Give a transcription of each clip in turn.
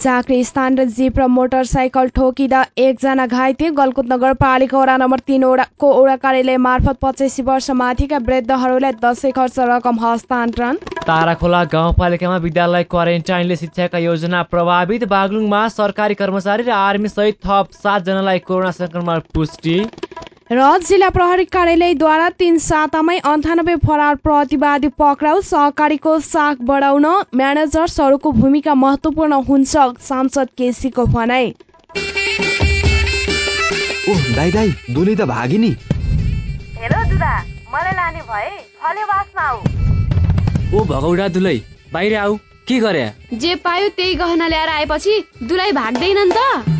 झाँक्री स्थान र जिप र मोटरसाइकल ठोकिँदा एकजना घाइते गलकुट नगरपालिका वडा नम्बर तिन वडा कार्यालय मार्फत पचासी वर्ष माथिका वृद्धहरूलाई दसैँ खर्च रकम हस्तान्तरण। ताराखोला गाउँपालिकामा विद्यालय क्वारेन्टाइनले शिक्षाका योजना प्रभावित। बागलुङमा सरकारी कर्मचारी र आर्मी सहित थप सातजनालाई कोरोना संक्रमण पुष्टि। र जिल्ला प्रहरी कार्यालयद्वारा तीन सातामै अन्ठानब्बे फरार प्रतिवादी पक्राउ सहकारीको साख बढाउन म्यानेजर्सहरूको भूमिका महत्त्वपूर्ण हुन्छ सांसद केसीको भनाइ ओह दाइ दाइ दुली त भागी नि हेर दुदा मलाई लाने भए फलेवासमा आऊ। ओ भगौडा दुलै बाहिर आऊ के गरे? जे पायो त्यही गहना ल्याएर आएपछि दुलाई भाग्दैनन् त।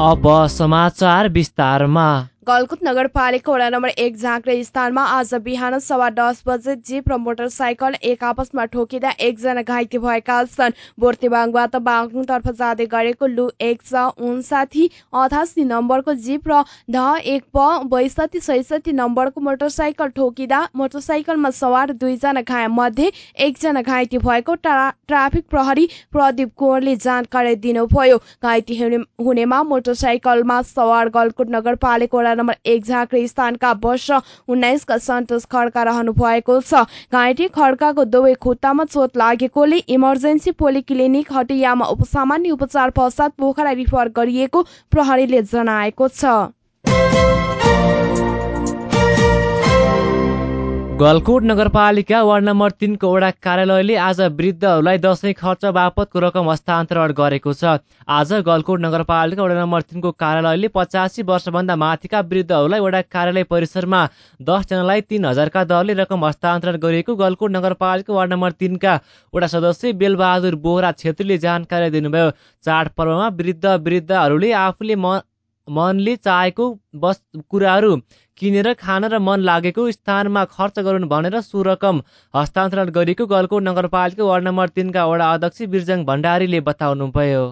अब समाचार विस्तारमा। गलकुट नगरपालिका वडा नम्बर एक झाँक्रे स्थानमा आज बिहान सवा दस बजे जीप र मोटरसाइकल एक आपसमा ठोकिँदा एकजना घाइते भएका छन्। बोर्तेबाङबाट बागलुङतर्फ जाँदै गरेको लु एक सय उन्साठी अठासी नम्बरको जीप र ढ एक प बैसठी सैसठी नम्बरको मोटरसाइकल ठोकिँदा मोटरसाइकलमा सवार दुईजना घाय मध्ये एकजना घाइते भएको ट्राफिक प्रहरी प्रदीप कुँवरले जानकारी दिनुभयो। घाइते हुनेमा मोटरसाइकलमा सवार गलकुट नगरपालिका नम्बर एक झाँक्री स्थानका वर्ष उन्नाइसका सन्तोष खड्का रहनु भएको छ। घाइते खड्काको दुवै खुट्टामा चोट लागेकोले इमर्जेन्सी पोलिक्लिनिक हटियामा सामान्य उपचार पश्चात पोखरा रिफर गरिएको प्रहरीले जनाएको छ। गलकोट नगरपालिका वार्ड नम्बर तिनको वडा कार्यालयले आज वृद्धहरूलाई दसैँ खर्च बापतको रकम हस्तान्तरण गरेको छ। आज गलकोट नगरपालिका वडा नम्बर तिनको कार्यालयले पचासी वर्षभन्दा माथिका वृद्धहरूलाई वडा कार्यालय परिसरमा दसजनालाई तिन हजारका दरले रकम हस्तान्तरण गरिएको गलकोट नगरपालिका वार्ड नम्बर तिनका वडा सदस्य बेलबहादुर बोहरा छेत्रीले जानकारी दिनुभयो। चाडपर्वमा वृद्ध वृद्धहरूले आफूले मनले चाहेको बस कुराहरू किनेर खान र मन लागेको स्थानमा खर्च गरून् भनेर सो रकम हस्तान्तरण गरिएको गलकोट नगरपालिका वार्ड नम्बर तिनका वडा अध्यक्ष बिरजङ भण्डारीले बताउनुभयो।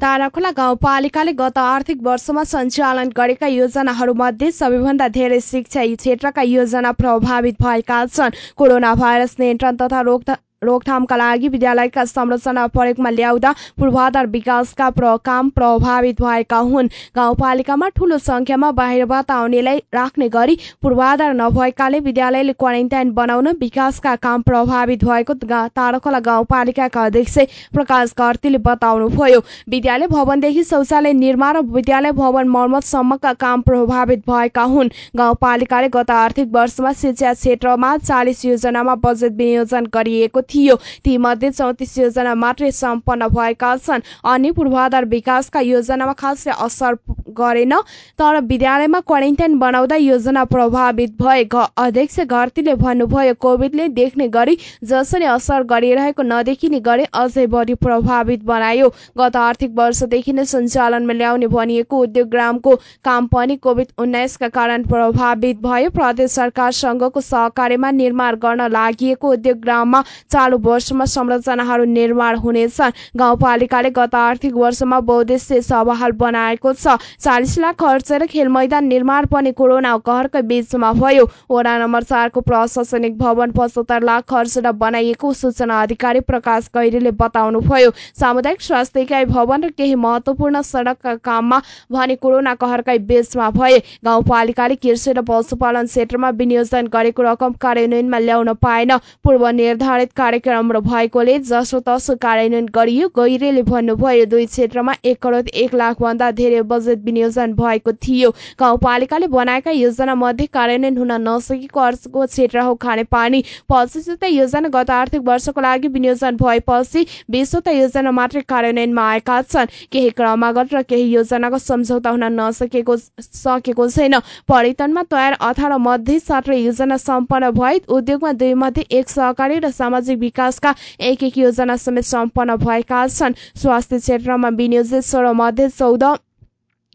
ताराखोला गाउँपालिकाले गत आर्थिक वर्षमा सञ्चालन गरेका योजनाहरूमध्ये सबैभन्दा धेरै शिक्षा क्षेत्रका योजना प्रभावित भएका छन्। कोरोना भाइरस नियन्त्रण तथा रोकथाम रोकथामका लागि विद्यालयका संरचना प्रयोगमा ल्याउँदा पूर्वाधार विकासका प्र काम प्रभावित भएका हुन्। गाउँपालिकामा ठूलो संख्यामा बाहिरबाट आउनेलाई राख्ने गरी पूर्वाधार नभएकाले विद्यालयले क्वारेन्टाइन बनाउन विकासका काम प्रभावित भएको तारखोला गाउँपालिकाका अध्यक्ष प्रकाश घरतीले बताउनुभयो। विद्यालय भवनदेखि शौचालय निर्माण र विद्यालय भवन मर्मतसम्मका काम प्रभावित भएका हुन्। गाउँपालिकाले गत आर्थिक वर्षमा शिक्षा क्षेत्रमा चालिस योजनामा बजेट विनियोजन गरिएको थियो। तीमध्ये चौतिस योजना मात्रै सम्पन्न भएका छन् अनि पूर्वाधार विकासका योजनामा खासै असर गरेन तर विद्यालयमा क्वारेन्टाइन बनाउँदा योजना प्रभावित भए। अध्यक्ष घरतीले भन्नुभयो कोभिडले देख्ने गरी जसरी असर गरिरहेको नदेखिने गरी अझै बढी प्रभावित बनायो। गत आर्थिक वर्षदेखि नै सञ्चालनमा ल्याउने भनिएको उद्योग ग्रामको काम पनि कोभिड उन्नाइसका कारण प्रभावित भयो। प्रदेश सरकारसँगको सहकार्यमा निर्माण गर्न लागि उद्योग ग्राममा चालु वर्षमा संरचनाहरू निर्माण हुनेछन् गाउँपालिकाले गत आर्थिक वर्षमा बहुद्देश्य सभाहाल बनाएको छ। चालिस लाख खर्चेर खेल मैदान निर्माण पनि कोरोना कहरकै बीचमा भयो। वडा नम्बर चारको प्रशासनिक भवन पचहत्तर लाख खर्चेर बनाइएको सूचना अधिकारी प्रकाश गैरीले बताउनुभयो। सामुदायिक स्वास्थ्य इकाइ भवन र केही महत्वपूर्ण सडकका काममा भने कोरोना कहरकै बीचमा भए। गाउँपालिकाले कृषि र पशुपालन क्षेत्रमा विनियोजन गरेको रकम कार्यान्वयनमा ल्याउन पाएन। पूर्व निर्धारित कार्यक्रम भएकोले जसो तसो कार्यान्वयन गरियो गैरेले भन्नुभयो दुई क्षेत्रमा एक करोड एक लाख भन्दा धेरै बजेट विनियोजन भएको थियो। गाउँपालिकाले बनाएका योजना मध्ये कार्यान्वयन हुन नसकेको अर्को क्षेत्र हो खानेपानी। पच्चिसवटा योजना गत आर्थिक वर्षको लागि विनियोजन भएपछि बिसवटा योजना मात्रै कार्यान्वयनमा आएका छन्। केही क्रमागत र केही योजनाको सम्झौता हुन नसकेको सकेको छैन। पर्यटनमा तयार अठार मध्ये सत्र योजना सम्पन्न भए उद्योगमा दुई मध्ये एक सहकारी र सामाजिक विकासका एक एक योजना समेत सम्पन्न भएका छन्। स्वास्थ्य क्षेत्रमा विनियोजित सोह्र मध्ये चौध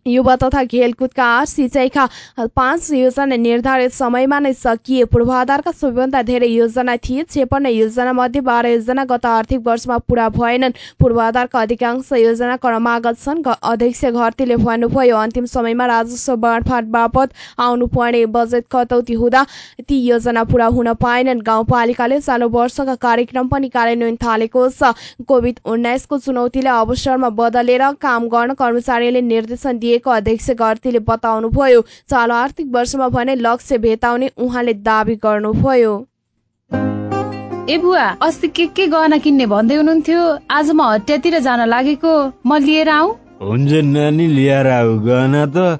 युवा तथा खेलकुदका आठ सिँचाइका पाँच योजना निर्धारित समयमा नै सकिए। पूर्वाधारका सबैभन्दा धेरै योजना थिए। छेपन्न योजना मध्ये बाह्र योजना गत आर्थिक वर्षमा पूरा भएनन्। पूर्वाधारका अधिकांश योजना क्रमागत छन्। अध्यक्ष घरतीले भन्नुभयो अन्तिम समयमा राजस्व बाँडफाँड बापत आउनुपर्ने बजेट कटौती हुँदा ती योजना पूरा हुन पाएनन्। गाउँपालिकाले चालु वर्षका कार्यक्रम पनि कार्यान्वयन थालेको छ। कोभिड उन्नाइसको चुनौतीले अवसरमा बदलेर काम गर्न कर्मचारीले निर्देशन दिए दिएको अध्यक्ष घरतीले बताउनुभयो चालु आर्थिक वर्षमा भने लक्ष्य भेटाउने उहाँले दावी गर्नुभयो। ए बुवा अस्ति के के गहना किन्ने भन्दै हुनुहुन्थ्यो? आज म हटियातिर जान लागेको म लिएर आऊ हुन्छ नानी लिएर आऊ। गहना त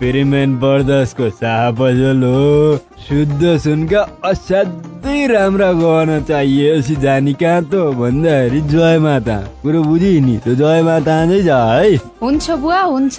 पेरिमेन बर्दसको शाह पसल हो शुद्ध सुनका असाध्यै राम्रा गहना चाहिएपछि जानी कहाँ त भन्दाखेरि जय माता। कुरो बुझि नि जय माता छ है। हुन्छ बुवा हुन्छ।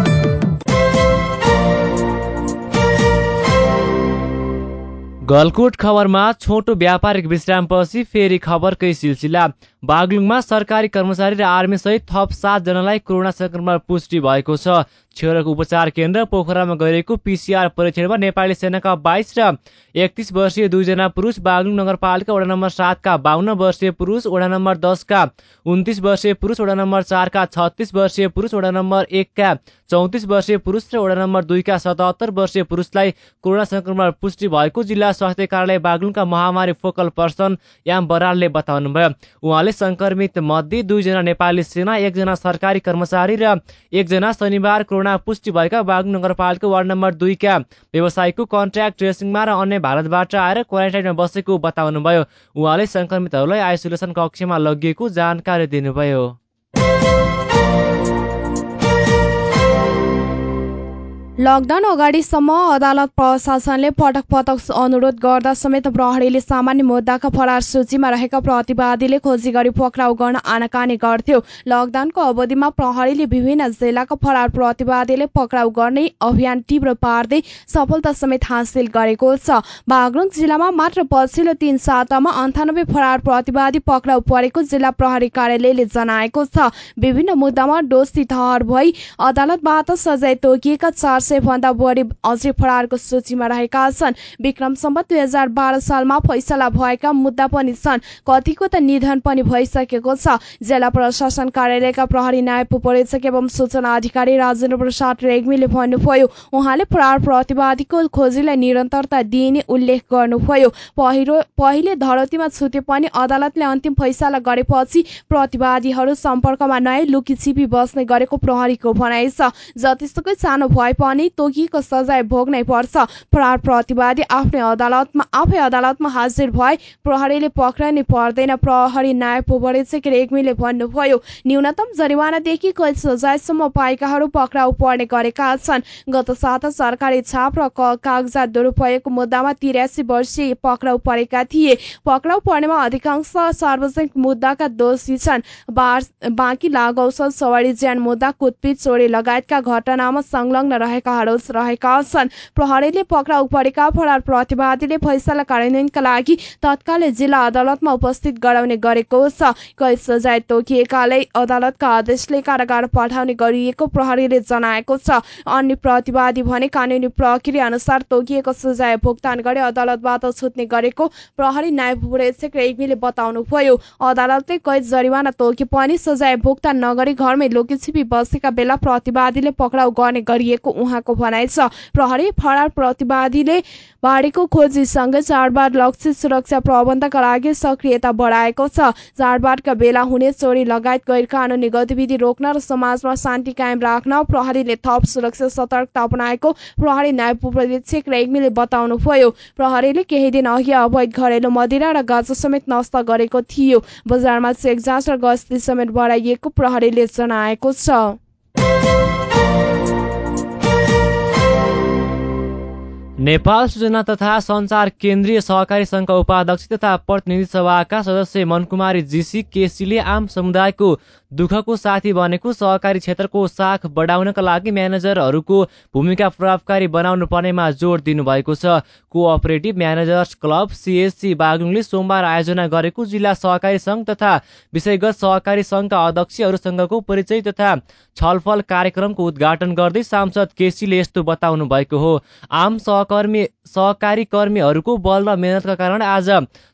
गलकुट खबरमा छोटो व्यापारिक विश्रामपछि फेरि खबरकै सिलसिला। बागलुङमा सरकारी कर्मचारी र आर्मी सहित थप सातजनालाई कोरोना संक्रमण पुष्टि भएको छ। छेउराको उपचार केन्द्र पोखरामा गरिएको पिसिआर परीक्षणमा नेपाली सेनाका बाइस र एकतिस वर्षीय दुईजना पुरुष बागलुङ नगरपालिका वडा नम्बर सातका बाहन्न वर्षीय पुरुष वडा नम्बर दसका उन्तिस वर्षीय पुरुष वडा नम्बर चारका छत्तिस वर्षीय पुरुष वडा नम्बर एकका चौतिस वर्षीय पुरुष र वडा नम्बर दुईका सतहत्तर वर्षीय पुरुषलाई कोरोना संक्रमण पुष्टि भएको जिल्ला स्वास्थ्य कार्यालय बागलुङका महामारी फोकल पर्सन याम बरालले बताउनुभयो। उहाँले संक्रमित मध्ये दुईजना नेपाली सेना एकजना सरकारी कर्मचारी र एकजना शनिबार कोरोना पुष्टि भएका बागलुङ नगरपालिका वार्ड नम्बर दुईका व्यवसायीको कन्ट्र्याक्ट ट्रेसिङमा र अन्य भारतबाट आएर क्वारेन्टाइनमा बसेको बताउनुभयो। उहाँले संक्रमितहरूलाई आइसोलेसन कक्षमा लगिएको जानकारी दिनुभयो। लकडाउन अगाडिसम्म अदालत प्रशासनले पटक पटक अनुरोध गर्दा समेत प्रहरीले सामान्य मुद्दाका फरार सूचीमा रहेका प्रतिवादीले खोजी गरी पक्राउ गर्न आनाकानी गर्थ्यो। लकडाउनको अवधिमा प्रहरीले विभिन्न जिल्लाका फरार प्रतिवादीले पक्राउ गर्ने अभियान तीव्र पार्दै सफलता समेत हासिल गरेको छ। बागलुङ जिल्लामा मात्र पछिल्लो तीन सातामा अन्ठानब्बे फरार प्रतिवादी पक्राउ परेको जिल्ला प्रहरी कार्यालयले जनाएको छ। विभिन्न मुद्दामा दोषी ठहर भई अदालतबाट सजाय तोकिएका चार भन्दा बढी अझै फरारको सूचीमा रहेका छन्। विक्रम सम्बत दुई हजार बाह्र सालमा फैसला भएका मुद्दा पनि छन्। कतिको त निधन पनि भइसकेको छ। जिल्ला प्रशासन कार्यालयका प्रहरी नायब उपरीक्षक एवं सूचना अधिकारी राजेन्द्र प्रसाद रेग्मीले भन्नुभयो उहाँले फरार प्रतिवादीको खोजीलाई निरन्तरता दिइने उल्लेख गर्नुभयो। पहिरो पहिले धरतीमा छुटे पनि अदालतले अन्तिम फैसला गरेपछि प्रतिवादीहरू सम्पर्कमा नआई लुकीछिपी बस्ने गरेको प्रहरीको भनाइ छ। जतिसुकै सानो भए पनि पनि तोकिएको सजाय भोग्नै पर्छ। फरार प्रतिवादी आफ्नै अदालतमा आफै अदालतमा हाजिर भए प्रहरीले पक्राउनै पर्दैन। प्रहरी नायब उपरीक्षक रेग्मीले भन्नुभयो न्यूनतम जरिवानादेखि कैद सजायसम्म पाएकाहरू पक्राउ पर्ने गरेका छन्। गत साता सरकारी छाप र कागजात दुरुपयोगको मुद्दामा तिरासी वर्षीय पक्राउ परेका थिए। पक्राउ पर्नेमा अधिकांश सार्वजनिक मुद्दाका दोषी छन्। बाँकी लागु औषध सवारी ज्यान मुद्दा कुटपिट चोरी लगायतका घटनामा संलग्न रहेका रहेका छन्। प्रहरीले पक्राउ परेका फरार प्रतिवादीले फैसला कार्यान्वयनका लागि तत्कालै जिल्ला अदालतमा उपस्थित गराउने गरेको छ। कैद सजाय तोकिएकाले अदालतका आदेशले कारागार पठाउने गरिएको प्रहरीले जनाएको छ। अन्य प्रतिवादी भने कानूनी प्रक्रिया अनुसार तोकिएको सजाय भुक्तान गरी अदालतबाट छुट्ने गरेको प्रहरी नायब प्रेक्षक रेग्मीले बताउनुभयो। अदालतले कैद जरिवाना तोके पनि सजाय भुक्तान नगरी घरमै लोकेछिपी बसेका बेला प्रतिवादीले पक्राउ गर्ने गरिएको उहाँको भनाइ छ। प्रहरी फरार प्रतिवादीले बाढीको खोजीसँगै चाडबाड लक्षित सुरक्षा प्रबन्धका लागि सक्रियता बढाएको छ। चाडबाडका बेला हुने चोरी लगायत गैर कानुनी गतिविधि रोक्न र समाजमा शान्ति कायम राख्न प्रहरीले थप सुरक्षा सतर्कता अपनाएको प्रहरी नायब उपरीक्षक रेग्मीले बताउनुभयो। प्रहरीले केही दिन अघि अवैध घरेलु मदिरा र गाजा समेत नष्ट गरेको थियो। बजारमा चेक जाँच र गस्ती समेत बढाइएको प्रहरीले जनाएको छ। नेपाल सूचना तथा सञ्चार केन्द्रीय सहकारी सङ्घका उपाध्यक्ष तथा प्रतिनिधि सभाका सदस्य मनकुमारी जीसी केसीले आम समुदायको दुःखको साथी बनेको सहकारी क्षेत्रको साख बढाउनका लागि म्यानेजरहरूको भूमिका प्रभावकारी बनाउनु पर्नेमा जोड दिनुभएको छ। कोअपरेटिभ म्यानेजर्स क्लब सिएससी बागलुङले सोमबार आयोजना गरेको जिल्ला सहकारी सङ्घ तथा विषयगत सहकारी सङ्घका अध्यक्षहरूसँगको परिचय तथा छलफल कार्यक्रमको उद्घाटन गर्दै सांसद केसीले यस्तो बताउनु भएको हो। आम सहकर्मी सहकारी कर्मीहरूको बल र मेहनतका कारण आज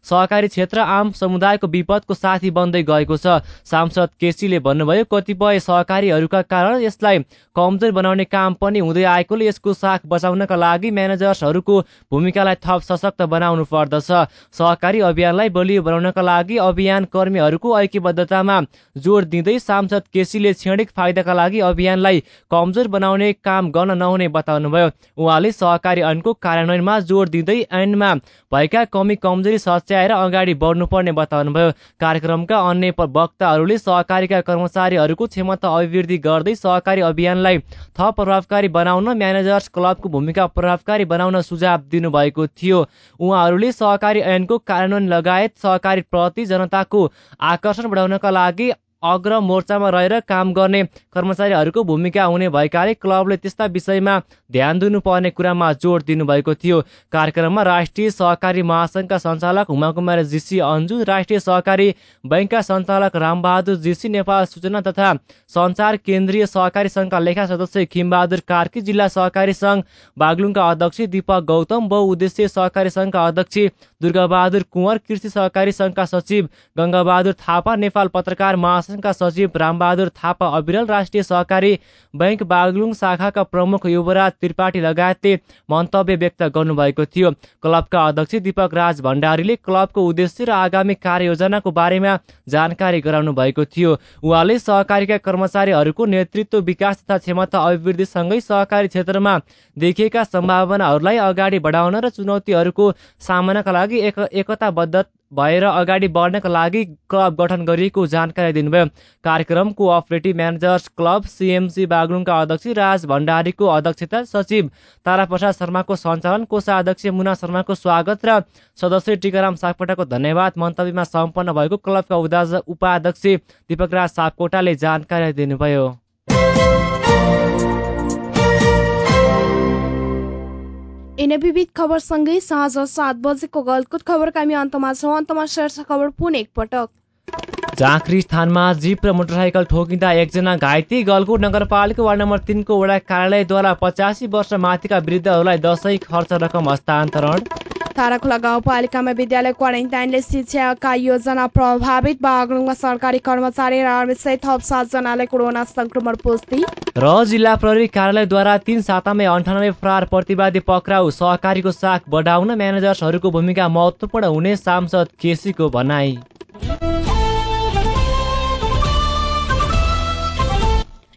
सहकारी क्षेत्र आम समुदायको विपदको साथी बन्दै गएको छ। सांसद केसीले भन्नुभयो कतिपय सहकारीहरूका कारण यसलाई कमजोर बनाउने काम पनि हुँदै आएकोले यसको साख बचाउनका लागि म्यानेजर्सहरूको भूमिकालाई थप सशक्त बनाउनु पर्दछ। सहकारी अभियानलाई बलियो बनाउनका लागि अभियान कर्मीहरूको ऐक्यबद्धतामा जोड दिँदै सांसद केसीले क्षणिक फाइदाका लागि अभियानलाई कमजोर बनाउने काम गर्न नहुने बताउनुभयो। उहाँले सहकारी ऐनको कार्यान्वयनमा जोड दिँदै ऐनमा भएका कमी कमजोरी सच्याएर अगाडि बढ्नुपर्ने बताउनुभयो। कार्यक्रमका अन्य वक्ताहरूले सहकारीका कर्मचारीहरूको क्षमता अभिवृद्धि गर्दै सहकारी अभियानलाई थप प्रभावकारी बनाउन म्यानेजर्स क्लबको भूमिका प्रभावकारी बनाउन सुझाव दिनुभएको थियो। उहाँहरूले सहकारी ऐनको कार्यान्वयन लगायत सहकारी प्रति जनताको आकर्षण बढाउनका लागि अग्र मोर्चामा रहेर काम गर्ने कर्मचारीहरूको भूमिका हुने भएकाले क्लबले त्यस्ता विषयमा ध्यान दिनुपर्ने कुरामा जोड दिनुभएको थियो। कार्यक्रममा राष्ट्रिय सहकारी महासङ्घका सञ्चालक हुमाकुमार जीसी अन्जु राष्ट्रिय सहकारी बैङ्कका सञ्चालक रामबहादुर जीसी नेपाल सूचना तथा सञ्चार केन्द्रीय सहकारी सङ्घका लेखा सदस्य खिमबहादुर कार्की जिल्ला सहकारी सङ्घ बागलुङका अध्यक्ष दीपक गौतम बहुउद्देश्य सहकारी सङ्घका अध्यक्ष दुर्गाबहादुर कुँवर कृषि सहकारी सङ्घका सचिव गङ्गाबहादुर थापा नेपाल पत्रकार महासङ्घका सचिव रामबहादुर थापा अविरल राष्ट्रिय सहकारी बैङ्क बागलुङ शाखाका प्रमुख युवराज त्रिपाठी लगायतले मन्तव्य व्यक्त गर्नुभएको थियो। क्लबका अध्यक्ष दीपक राज भण्डारीले क्लबको उद्देश्य र आगामी कार्ययोजनाको बारेमा जानकारी गराउनु भएको थियो। उहाँले सहकारीका कर्मचारीहरूको नेतृत्व विकास तथा क्षमता अभिवृद्धिसँगै सहकारी क्षेत्रमा देखिएका सम्भावनाहरूलाई अगाडि बढाउन र चुनौतीहरूको सामनाका लागि एक एकताबद्ध भएर अगाडि बढ्नका लागि क्लब गठन गरिएको जानकारी दिनुभयो। कार्यक्रमको अपरेटिभ म्यानेजर्स क्लब सिएमसी बागलुङका अध्यक्ष राज भण्डारीको अध्यक्षता सचिव ताराप्रसाद शर्माको सञ्चालन कोषाध्यक्ष मुना शर्माको स्वागत र सदस्य टिकाराम सापकोटाको धन्यवाद मन्तव्यमा सम्पन्न भएको क्लबका उपाध्यक्ष दिपकराज सापकोटाले जानकारी दिनुभयो। यिनै विविध खबरसँगै साँझ सात बजेको गलकुट खबरका हामी अन्तमा छौँ। अन्तमा शीर्ष खबर पुनः एकपटक झाँक्री स्थानमा जीप र मोटरसाइकल ठोकिँदा एकजना घाइते गलकुट नगरपालिका वार्ड नम्बर तिनको वडा कार्यालयद्वारा पचासी वर्ष माथिका वृद्धहरूलाई दसैँ खर्च रकम हस्तान्तरण। ताराखोला गाउँपालिकामा विद्यालय क्वारेन्टाइनले शिक्षाका योजना प्रभावित। बागलुङमा सरकारी कर्मचारी र आर्मी सहित थप सातजनालाई कोरोना संक्रमण पुष्टि। र जिल्ला प्रहरी कार्यालयद्वारा तीन सातामै अन्ठानब्बे फरार प्रतिवादी पक्राउ सहकारीको साख बढाउन म्यानेजर्सहरूको भूमिका महत्त्वपूर्ण हुने सांसद केसीको भनाई।